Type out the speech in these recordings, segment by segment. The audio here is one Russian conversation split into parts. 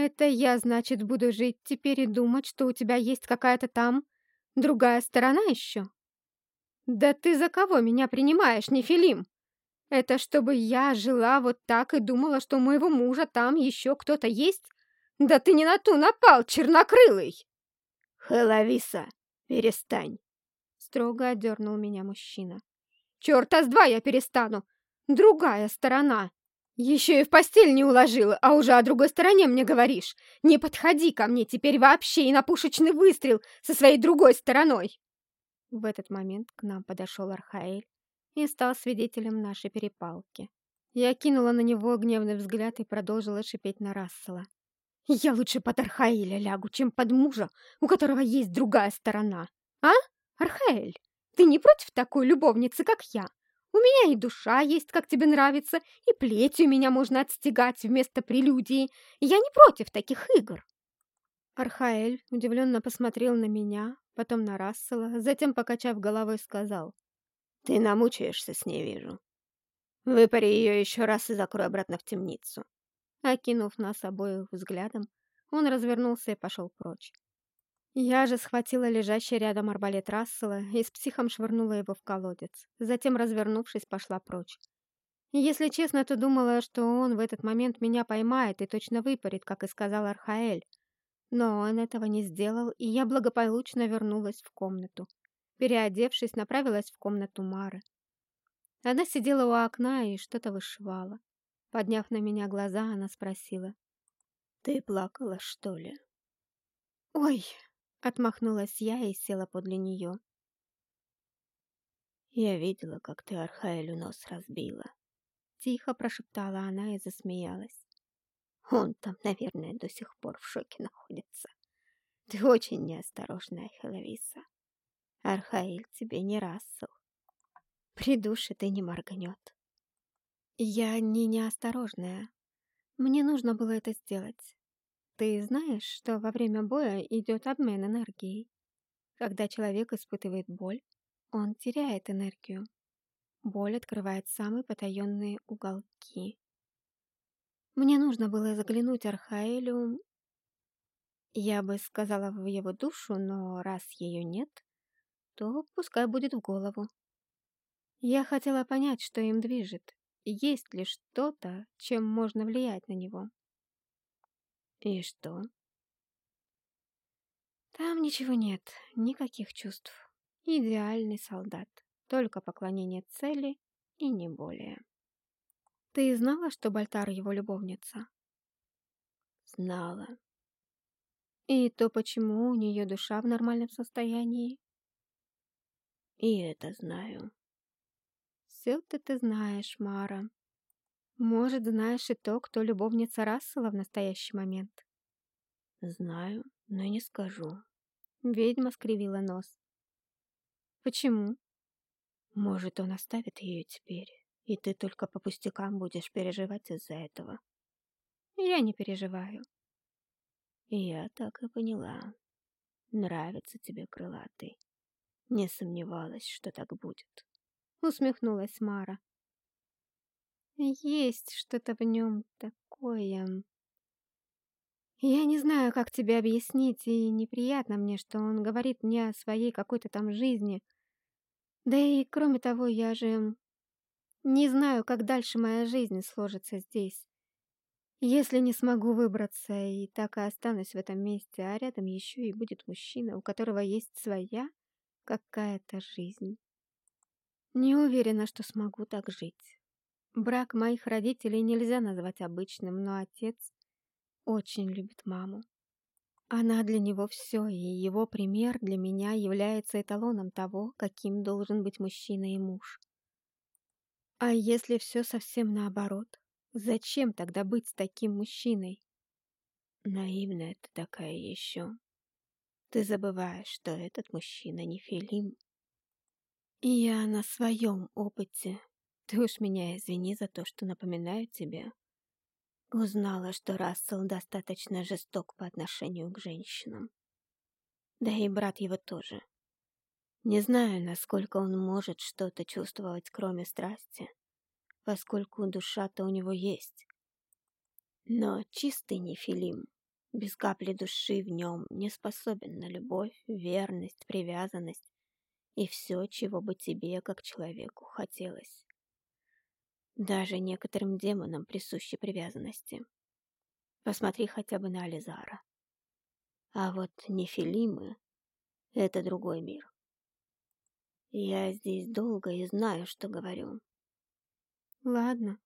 Это я, значит, буду жить теперь и думать, что у тебя есть какая-то там другая сторона еще? Да ты за кого меня принимаешь, Нефилим? Это чтобы я жила вот так и думала, что у моего мужа там еще кто-то есть? Да ты не на ту напал, чернокрылый! Хелависа, перестань. Строго одернул меня мужчина. Черта с два я перестану. Другая сторона. Еще и в постель не уложила, а уже о другой стороне мне говоришь. Не подходи ко мне теперь вообще и на пушечный выстрел со своей другой стороной. В этот момент к нам подошел Архаэль и стал свидетелем нашей перепалки. Я кинула на него гневный взгляд и продолжила шипеть на Рассела. «Я лучше под Архаэля лягу, чем под мужа, у которого есть другая сторона. А, Архаэль, ты не против такой любовницы, как я? У меня и душа есть, как тебе нравится, и плетью меня можно отстегать вместо прелюдии. Я не против таких игр». Архаэль удивленно посмотрел на меня, потом на Рассела, затем, покачав головой, сказал. «Ты намучаешься с ней, вижу. Выпари ее еще раз и закрой обратно в темницу». Окинув нас обоих взглядом, он развернулся и пошел прочь. Я же схватила лежащий рядом арбалет Рассела и с психом швырнула его в колодец. Затем, развернувшись, пошла прочь. Если честно, то думала, что он в этот момент меня поймает и точно выпарит, как и сказал Архаэль. Но он этого не сделал, и я благополучно вернулась в комнату. Переодевшись, направилась в комнату Мары. Она сидела у окна и что-то вышивала. Подняв на меня глаза, она спросила. «Ты плакала, что ли?» «Ой!» — отмахнулась я и села подле нее. «Я видела, как ты Архаэлю нос разбила». Тихо прошептала она и засмеялась. Он там, наверное, до сих пор в шоке находится. Ты очень неосторожная, Хеловиса. Архаиль тебе не рассел. Придушит и не моргнет. Я не неосторожная. Мне нужно было это сделать. Ты знаешь, что во время боя идет обмен энергией. Когда человек испытывает боль, он теряет энергию. Боль открывает самые потаенные уголки. Мне нужно было заглянуть Архаэлю... Я бы сказала в его душу, но раз ее нет, то пускай будет в голову. Я хотела понять, что им движет, есть ли что-то, чем можно влиять на него. И что? Там ничего нет, никаких чувств. Идеальный солдат, только поклонение цели и не более. Ты знала, что Бальтар его любовница? Знала. И то, почему у нее душа в нормальном состоянии? И это знаю. Все-то ты знаешь, Мара. Может, знаешь и то, кто любовница Рассела в настоящий момент? Знаю, но не скажу. Ведьма скривила нос. Почему? Может, он оставит ее теперь? И ты только по пустякам будешь переживать из-за этого. Я не переживаю. Я так и поняла. Нравится тебе крылатый. Не сомневалась, что так будет. Усмехнулась Мара. Есть что-то в нем такое... Я не знаю, как тебе объяснить, и неприятно мне, что он говорит мне о своей какой-то там жизни. Да и кроме того, я же не знаю, как дальше моя жизнь сложится здесь. Если не смогу выбраться и так и останусь в этом месте, а рядом еще и будет мужчина, у которого есть своя какая-то жизнь. Не уверена, что смогу так жить. Брак моих родителей нельзя назвать обычным, но отец очень любит маму. Она для него все, и его пример для меня является эталоном того, каким должен быть мужчина и муж. А если все совсем наоборот? Зачем тогда быть с таким мужчиной? Наивная ты такая еще. Ты забываешь, что этот мужчина не Филим. И я на своем опыте. Ты уж меня извини за то, что напоминаю тебе. Узнала, что Рассел достаточно жесток по отношению к женщинам. Да и брат его тоже. Не знаю, насколько он может что-то чувствовать, кроме страсти, поскольку душа-то у него есть. Но чистый нефилим без капли души в нем, не способен на любовь, верность, привязанность и все, чего бы тебе, как человеку, хотелось. Даже некоторым демонам присущи привязанности. Посмотри хотя бы на Ализара. А вот нефилимы — это другой мир. Я здесь долго и знаю, что говорю. Ладно,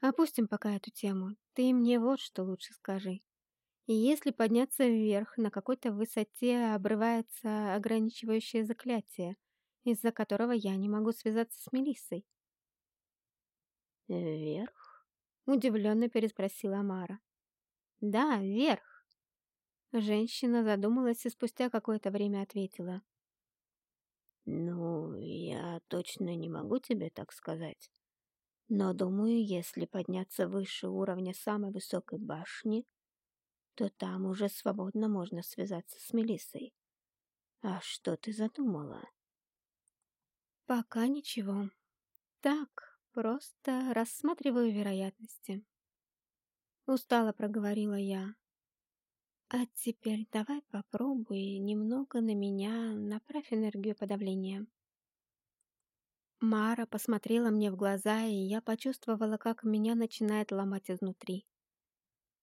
опустим пока эту тему. Ты мне вот что лучше скажи. Если подняться вверх, на какой-то высоте обрывается ограничивающее заклятие, из-за которого я не могу связаться с Мелиссой. «Вверх?» — удивленно переспросила Мара. «Да, вверх!» Женщина задумалась и спустя какое-то время ответила. «Ну, я точно не могу тебе так сказать. Но думаю, если подняться выше уровня самой высокой башни, то там уже свободно можно связаться с Мелиссой. А что ты задумала?» «Пока ничего. Так, просто рассматриваю вероятности». Устало проговорила я. А теперь давай попробуй немного на меня направь энергию подавления. Мара посмотрела мне в глаза, и я почувствовала, как меня начинает ломать изнутри.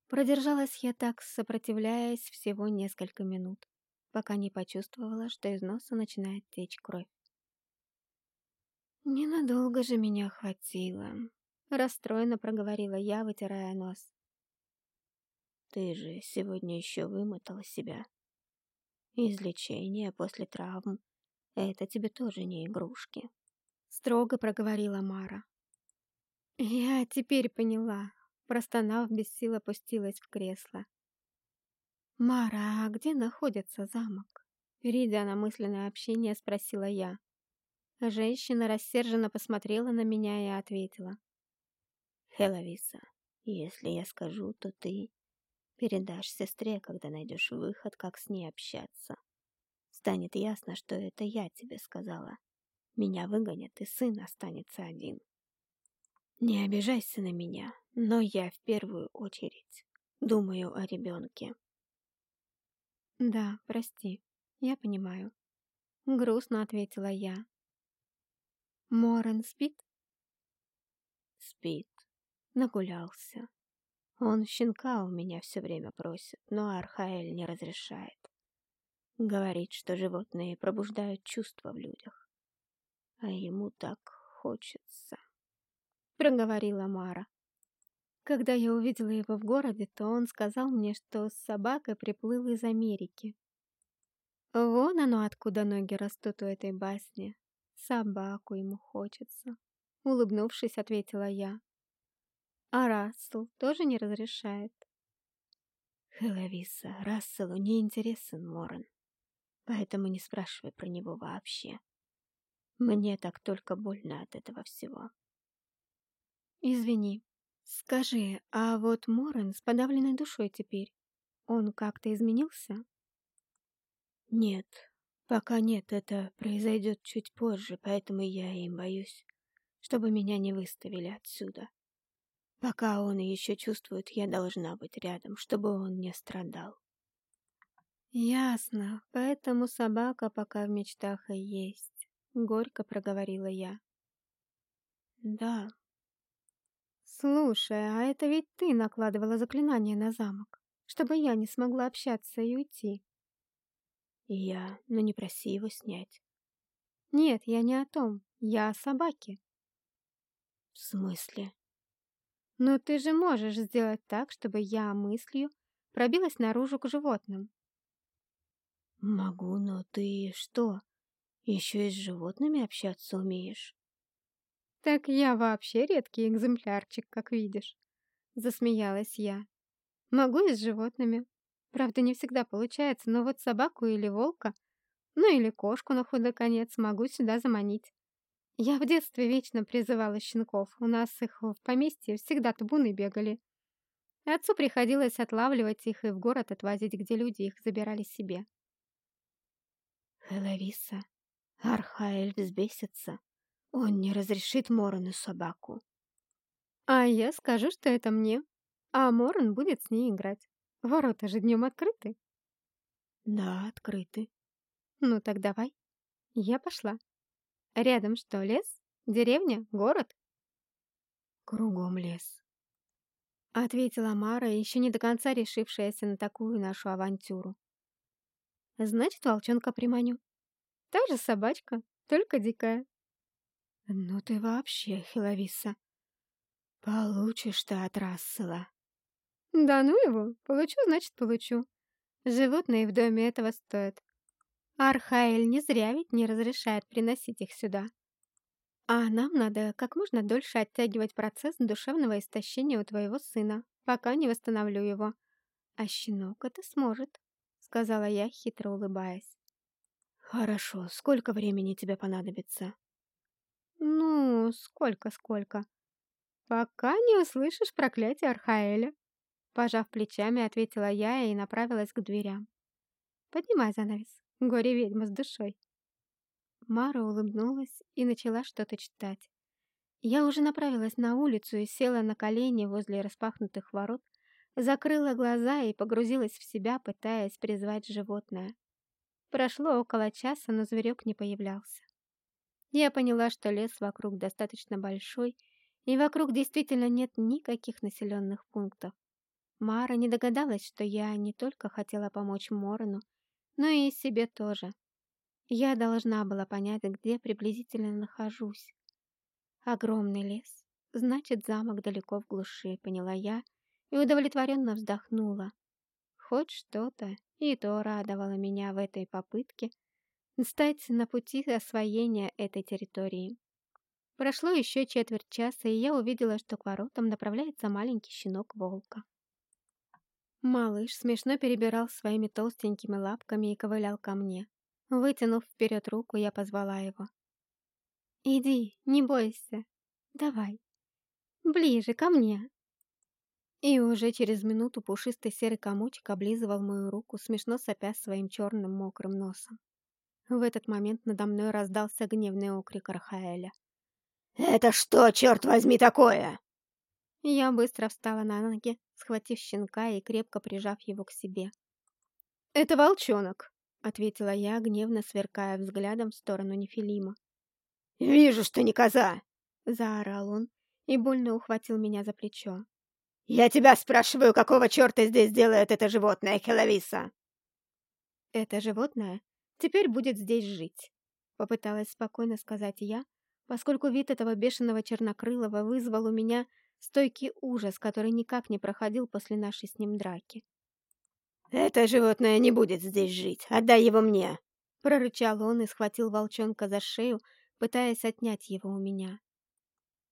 Продержалась я так, сопротивляясь всего несколько минут, пока не почувствовала, что из носа начинает течь кровь. «Ненадолго же меня хватило», — расстроенно проговорила я, вытирая нос. Ты же сегодня еще вымотала себя. Излечение после травм — это тебе тоже не игрушки. Строго проговорила Мара. Я теперь поняла. Простонав, без сил опустилась в кресло. «Мара, а где находится замок?» Перейдя на мысленное общение, спросила я. Женщина рассерженно посмотрела на меня и ответила. «Хеловиса, если я скажу, то ты Передашь сестре, когда найдешь выход, как с ней общаться. Станет ясно, что это я тебе сказала. Меня выгонят, и сын останется один. Не обижайся на меня, но я в первую очередь думаю о ребенке. Да, прости, я понимаю. Грустно ответила я. Морен спит? Спит. Нагулялся. Он щенка у меня все время просит, но Архаэль не разрешает. Говорит, что животные пробуждают чувства в людях. А ему так хочется. Проговорила Мара. Когда я увидела его в городе, то он сказал мне, что с собакой приплыл из Америки. Вон оно, откуда ноги растут у этой басни. Собаку ему хочется. Улыбнувшись, ответила я. А Рассел тоже не разрешает? Хеловиса, Расселу не интересен Моран, поэтому не спрашивай про него вообще. Мне так только больно от этого всего. Извини. Скажи, а вот Моран с подавленной душой теперь, он как-то изменился? Нет, пока нет, это произойдет чуть позже, поэтому я им боюсь, чтобы меня не выставили отсюда. Пока он еще чувствует, я должна быть рядом, чтобы он не страдал. Ясно, поэтому собака пока в мечтах и есть, горько проговорила я. Да. Слушай, а это ведь ты накладывала заклинание на замок, чтобы я не смогла общаться и уйти. Я, но не проси его снять. Нет, я не о том, я о собаке. В смысле? Но ты же можешь сделать так, чтобы я мыслью пробилась наружу к животным. Могу, но ты что, еще и с животными общаться умеешь? Так я вообще редкий экземплярчик, как видишь. Засмеялась я. Могу и с животными. Правда, не всегда получается, но вот собаку или волка, ну или кошку на худой конец могу сюда заманить. Я в детстве вечно призывала щенков. У нас их в поместье всегда табуны бегали. Отцу приходилось отлавливать их и в город отвозить, где люди их забирали себе. Элависа, Архаэль взбесится. Он не разрешит Морону собаку. А я скажу, что это мне, а Морон будет с ней играть. Ворота же днем открыты. Да, открыты. Ну так давай. Я пошла. Рядом что, лес? Деревня? Город? Кругом лес. Ответила Мара, еще не до конца решившаяся на такую нашу авантюру. Значит, волчонка приманю. Та же собачка, только дикая. Ну ты вообще, Хиловиса. Получишь ты от Рассела. Да ну его, получу, значит, получу. Животные в доме этого стоят. Архаэль не зря ведь не разрешает приносить их сюда. А нам надо как можно дольше оттягивать процесс душевного истощения у твоего сына, пока не восстановлю его. А щенок это сможет, сказала я, хитро улыбаясь. Хорошо, сколько времени тебе понадобится? Ну, сколько-сколько. Пока не услышишь проклятие Архаэля. Пожав плечами, ответила я и направилась к дверям. Поднимай занавес, горе-ведьма с душой. Мара улыбнулась и начала что-то читать. Я уже направилась на улицу и села на колени возле распахнутых ворот, закрыла глаза и погрузилась в себя, пытаясь призвать животное. Прошло около часа, но зверек не появлялся. Я поняла, что лес вокруг достаточно большой, и вокруг действительно нет никаких населенных пунктов. Мара не догадалась, что я не только хотела помочь Морону, но и себе тоже. Я должна была понять, где приблизительно нахожусь. Огромный лес, значит, замок далеко в глуши, поняла я и удовлетворенно вздохнула. Хоть что-то, и то радовало меня в этой попытке стать на пути освоения этой территории. Прошло еще четверть часа, и я увидела, что к воротам направляется маленький щенок волка. Малыш смешно перебирал своими толстенькими лапками и ковылял ко мне. Вытянув вперед руку, я позвала его. «Иди, не бойся. Давай. Ближе ко мне». И уже через минуту пушистый серый комочек облизывал мою руку, смешно сопя своим черным мокрым носом. В этот момент надо мной раздался гневный окрик Рахаэля. «Это что, черт возьми, такое?» Я быстро встала на ноги, схватив щенка и крепко прижав его к себе. «Это волчонок», — ответила я, гневно сверкая взглядом в сторону Нефилима. «Вижу, что не коза!» — заорал он и больно ухватил меня за плечо. «Я тебя спрашиваю, какого черта здесь делает это животное, Хеловиса?» «Это животное теперь будет здесь жить», — попыталась спокойно сказать я, поскольку вид этого бешеного чернокрылого вызвал у меня стойкий ужас, который никак не проходил после нашей с ним драки. «Это животное не будет здесь жить. Отдай его мне!» Прорычал он и схватил волчонка за шею, пытаясь отнять его у меня.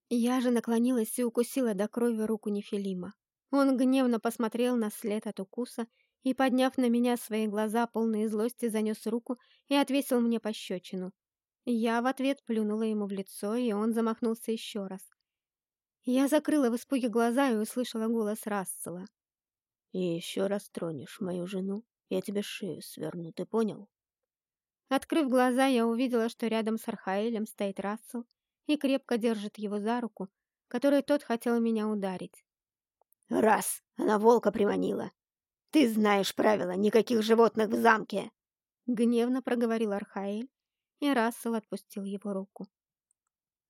Я же наклонилась и укусила до крови руку Нефилима. Он гневно посмотрел на след от укуса и, подняв на меня свои глаза, полные злости, занес руку и отвесил мне пощечину. Я в ответ плюнула ему в лицо, и он замахнулся еще раз. Я закрыла в испуге глаза и услышала голос Рассела. «И еще раз тронешь мою жену, я тебе шею сверну, ты понял?» Открыв глаза, я увидела, что рядом с Архаэлем стоит Рассел и крепко держит его за руку, которой тот хотел меня ударить. «Раз! Она волка приманила! Ты знаешь правила, никаких животных в замке!» Гневно проговорил Архаэль, и Рассел отпустил его руку.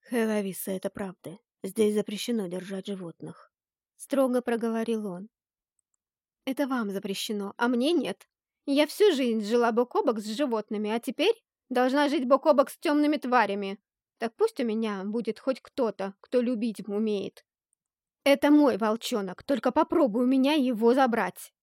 «Хелависа, это правда. Здесь запрещено держать животных», — строго проговорил он. «Это вам запрещено, а мне нет. Я всю жизнь жила бок о бок с животными, а теперь должна жить бок о бок с темными тварями. Так пусть у меня будет хоть кто-то, кто любить умеет. Это мой волчонок, только попробуй у меня его забрать.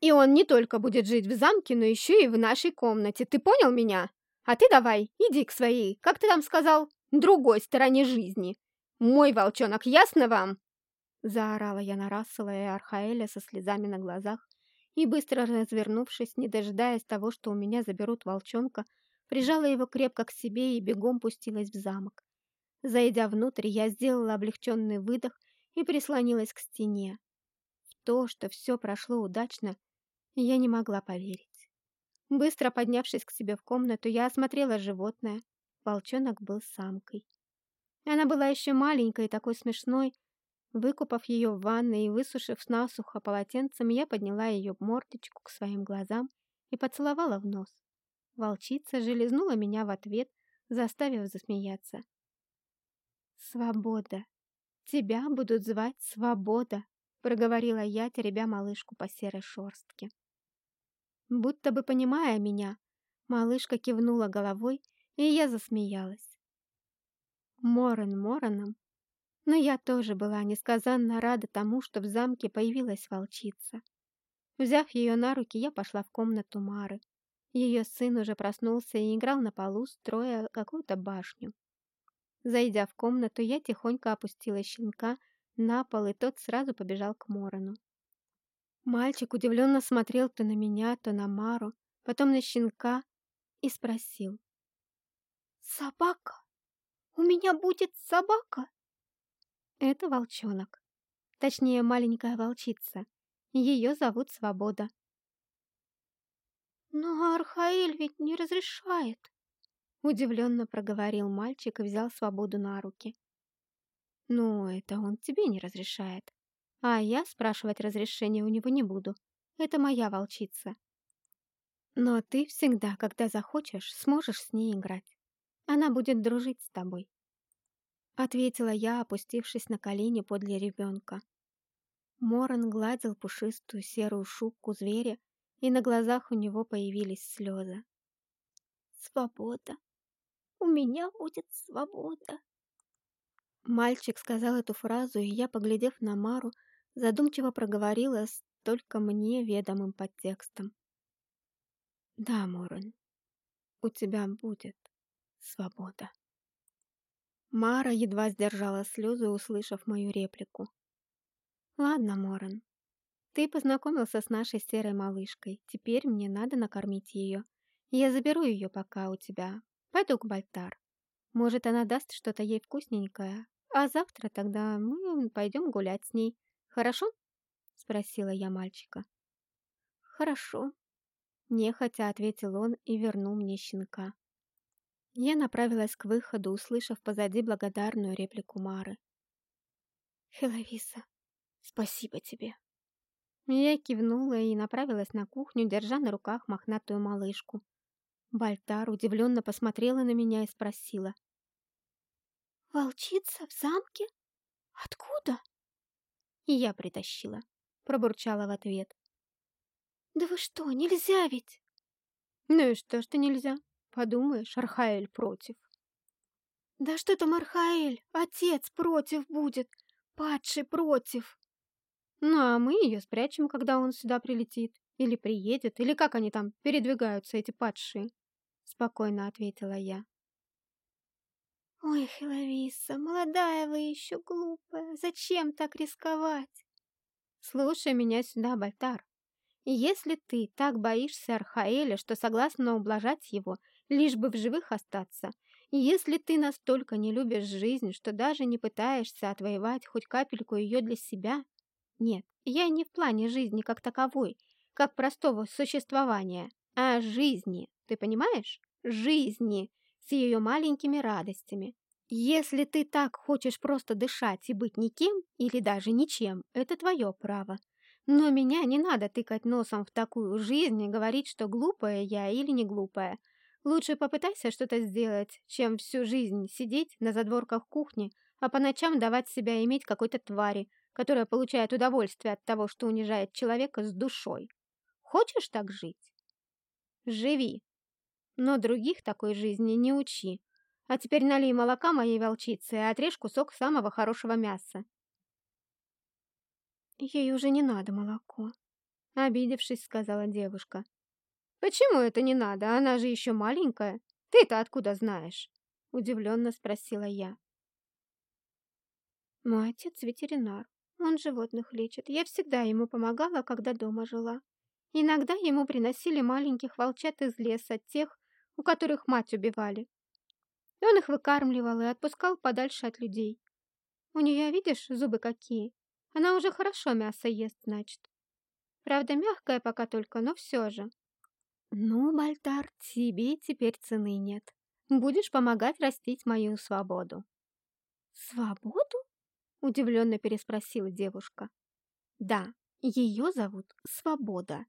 И он не только будет жить в замке, но еще и в нашей комнате. Ты понял меня? А ты давай, иди к своей, как ты там сказал, другой стороне жизни. Мой волчонок, ясно вам?» Заорала я на Рассела и Архаэля со слезами на глазах и, быстро развернувшись, не дожидаясь того, что у меня заберут волчонка, прижала его крепко к себе и бегом пустилась в замок. Зайдя внутрь, я сделала облегченный выдох и прислонилась к стене. В то, что все прошло удачно, я не могла поверить. Быстро поднявшись к себе в комнату, я осмотрела животное. Волчонок был самкой. Она была еще маленькой и такой смешной. Выкупав ее в ванной и высушив насухо полотенцем, я подняла ее мордочку к своим глазам и поцеловала в нос. Волчица же лизнула меня в ответ, заставив засмеяться. «Свобода! Тебя будут звать Свобода!» проговорила я, теребя малышку по серой шорстке. Будто бы понимая меня, малышка кивнула головой, и я засмеялась. Морон мороном, но я тоже была несказанно рада тому, что в замке появилась волчица. Взяв ее на руки, я пошла в комнату Мары. Ее сын уже проснулся и играл на полу, строя какую-то башню. Зайдя в комнату, я тихонько опустила щенка на пол, и тот сразу побежал к Морону. Мальчик удивленно смотрел то на меня, то на Мару, потом на щенка и спросил. «Собака? У меня будет собака?» Это волчонок. Точнее, маленькая волчица. Ее зовут Свобода. «Но Архаэль ведь не разрешает», — удивленно проговорил мальчик и взял Свободу на руки. «Ну, это он тебе не разрешает. А я спрашивать разрешения у него не буду. Это моя волчица. Но ты всегда, когда захочешь, сможешь с ней играть. Она будет дружить с тобой. Ответила я, опустившись на колени подле ребенка. Моран гладил пушистую серую шубку зверя, и на глазах у него появились слезы. «Свобода! У меня будет свобода!» Мальчик сказал эту фразу, и я, поглядев на Мару, задумчиво проговорила с только мне ведомым подтекстом. «Да, Моран, у тебя будет свобода». Мара едва сдержала слезы, услышав мою реплику. «Ладно, Моран, ты познакомился с нашей серой малышкой. Теперь мне надо накормить ее. Я заберу ее пока у тебя. Пойду к Бальтар. Может, она даст что-то ей вкусненькое, а завтра тогда мы пойдем гулять с ней. Хорошо?» — спросила я мальчика. «Хорошо», — нехотя ответил он и вернул мне щенка. Я направилась к выходу, услышав позади благодарную реплику Мары. «Хеловиса, спасибо тебе!» Я кивнула и направилась на кухню, держа на руках мохнатую малышку. Бальтар удивленно посмотрела на меня и спросила. «Волчица в замке? Откуда?» Я притащила. Пробурчала в ответ. «Да вы что, нельзя ведь!» «Ну и что, что нельзя? Подумаешь, Архаэль против». «Да что там Архаэль? Отец против будет! Падший против!» «Ну, а мы ее спрячем, когда он сюда прилетит. Или приедет, или как они там передвигаются, эти падшие?» Спокойно ответила я. «Ой, Хеловиса, молодая вы еще глупая, зачем так рисковать?» «Слушай меня сюда, Бальтар. Если ты так боишься Архаэля, что согласна ублажать его, лишь бы в живых остаться, и если ты настолько не любишь жизнь, что даже не пытаешься отвоевать хоть капельку ее для себя... Нет, я не в плане жизни как таковой, как простого существования, а жизни, ты понимаешь? Жизни!» с ее маленькими радостями. Если ты так хочешь просто дышать и быть никем или даже ничем, это твое право. Но меня не надо тыкать носом в такую жизнь и говорить, что глупая я или не глупая. Лучше попытайся что-то сделать, чем всю жизнь сидеть на задворках кухни, а по ночам давать себя иметь какой-то твари, которая получает удовольствие от того, что унижает человека с душой. Хочешь так жить? Живи, но других такой жизни не учи. А теперь налей молока моей волчице и отрежь кусок самого хорошего мяса. Ей уже не надо молоко, обидевшись, сказала девушка. Почему это не надо? Она же еще маленькая. Ты-то откуда знаешь? Удивленно спросила я. Мой отец ветеринар. Он животных лечит. Я всегда ему помогала, когда дома жила. Иногда ему приносили маленьких волчат из леса, тех, у которых мать убивали. Он их выкармливал и отпускал подальше от людей. У нее, видишь, зубы какие. Она уже хорошо мясо ест, значит. Правда, мягкое пока только, но все же. Ну, Бальтар, тебе теперь цены нет. Будешь помогать растить мою свободу. Свободу? Удивленно переспросила девушка. Да, ее зовут Свобода.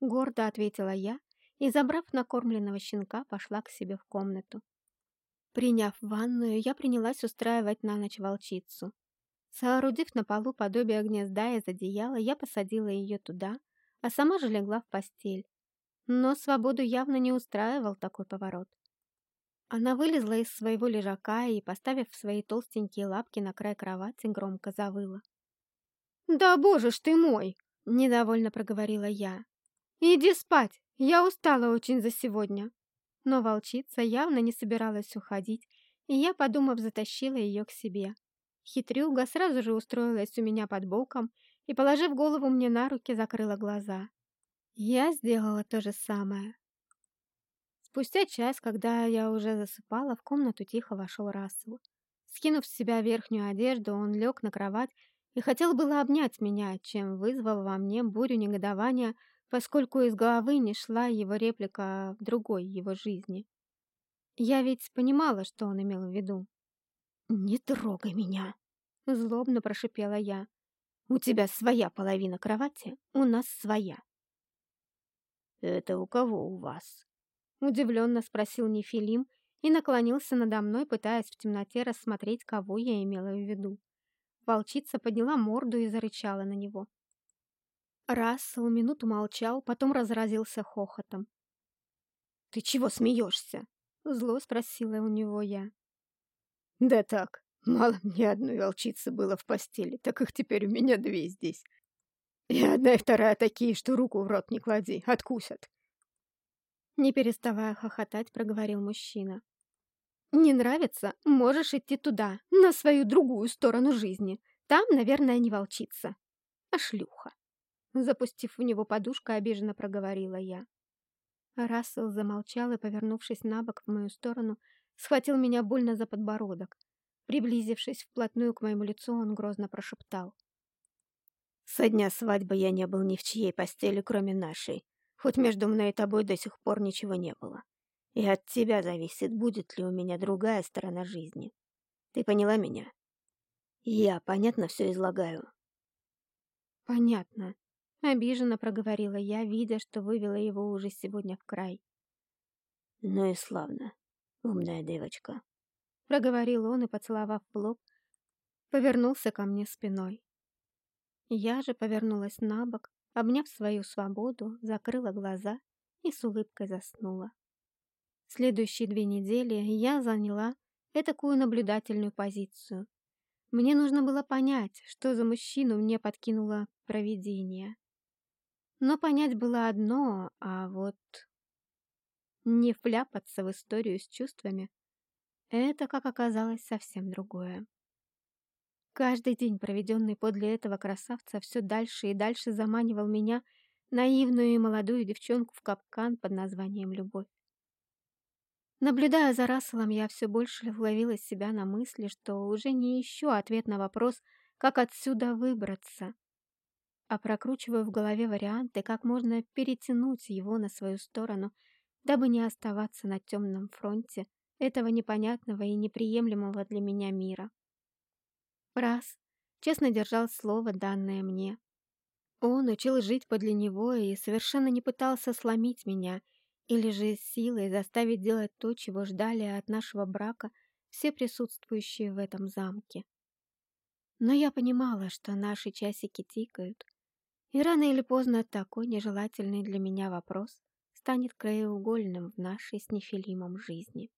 Гордо ответила я и, забрав накормленного щенка, пошла к себе в комнату. Приняв ванную, я принялась устраивать на ночь волчицу. Соорудив на полу подобие гнезда из одеяла, я посадила ее туда, а сама же легла в постель. Но свободу явно не устраивал такой поворот. Она вылезла из своего лежака и, поставив свои толстенькие лапки на край кровати, громко завыла. «Да боже ж ты мой!» — недовольно проговорила я. «Иди спать, я устала очень за сегодня». Но волчица явно не собиралась уходить, и я, подумав, затащила ее к себе. Хитрюга сразу же устроилась у меня под боком и, положив голову мне на руки, закрыла глаза. Я сделала то же самое. Спустя час, когда я уже засыпала, в комнату тихо вошел Рассел. Скинув с себя верхнюю одежду, он лег на кровать и хотел было обнять меня, чем вызвал во мне бурю негодования, поскольку из головы не шла его реплика в другой его жизни. Я ведь понимала, что он имел в виду. «Не трогай меня!» — злобно прошипела я. «У тебя своя половина кровати, у нас своя». «Это у кого у вас?» — удивленно спросил Нефилим и наклонился надо мной, пытаясь в темноте рассмотреть, кого я имела в виду. Волчица подняла морду и зарычала на него. Рассел минуту молчал, потом разразился хохотом. «Ты чего смеешься?» — зло спросила у него я. «Да так, мало мне одной волчицы было в постели, так их теперь у меня две здесь. И одна и вторая такие, что руку в рот не клади, откусят». Не переставая хохотать, проговорил мужчина. «Не нравится? Можешь идти туда, на свою другую сторону жизни. Там, наверное, не волчица, а шлюха». Запустив в него подушку, обиженно проговорила я. Рассел замолчал и, повернувшись на бок в мою сторону, схватил меня больно за подбородок. Приблизившись вплотную к моему лицу, он грозно прошептал. «Со дня свадьбы я не был ни в чьей постели, кроме нашей, хоть между мной и тобой до сих пор ничего не было. И от тебя зависит, будет ли у меня другая сторона жизни. Ты поняла меня? Я понятно все излагаю?» «Понятно», Обиженно проговорила я, видя, что вывела его уже сегодня в край. «Ну и славно, умная девочка», — проговорил он и, поцеловав в лоб, повернулся ко мне спиной. Я же повернулась на бок, обняв свою свободу, закрыла глаза и с улыбкой заснула. Следующие две недели я заняла такую наблюдательную позицию. Мне нужно было понять, что за мужчину мне подкинуло провидение. Но понять было одно, а вот не вляпаться в историю с чувствами — это, как оказалось, совсем другое. Каждый день, проведенный подле этого красавца, все дальше и дальше заманивал меня, наивную и молодую девчонку, в капкан под названием «Любовь». Наблюдая за Расселом, я все больше ловила себя на мысли, что уже не ищу ответ на вопрос, как отсюда выбраться а прокручиваю в голове варианты, как можно перетянуть его на свою сторону, дабы не оставаться на темном фронте этого непонятного и неприемлемого для меня мира. Раз честно держал слово, данное мне. Он учил жить подле него и совершенно не пытался сломить меня или же силой заставить делать то, чего ждали от нашего брака все присутствующие в этом замке. Но я понимала, что наши часики тикают, и рано или поздно такой нежелательный для меня вопрос станет краеугольным в нашей с Нефилимом жизни.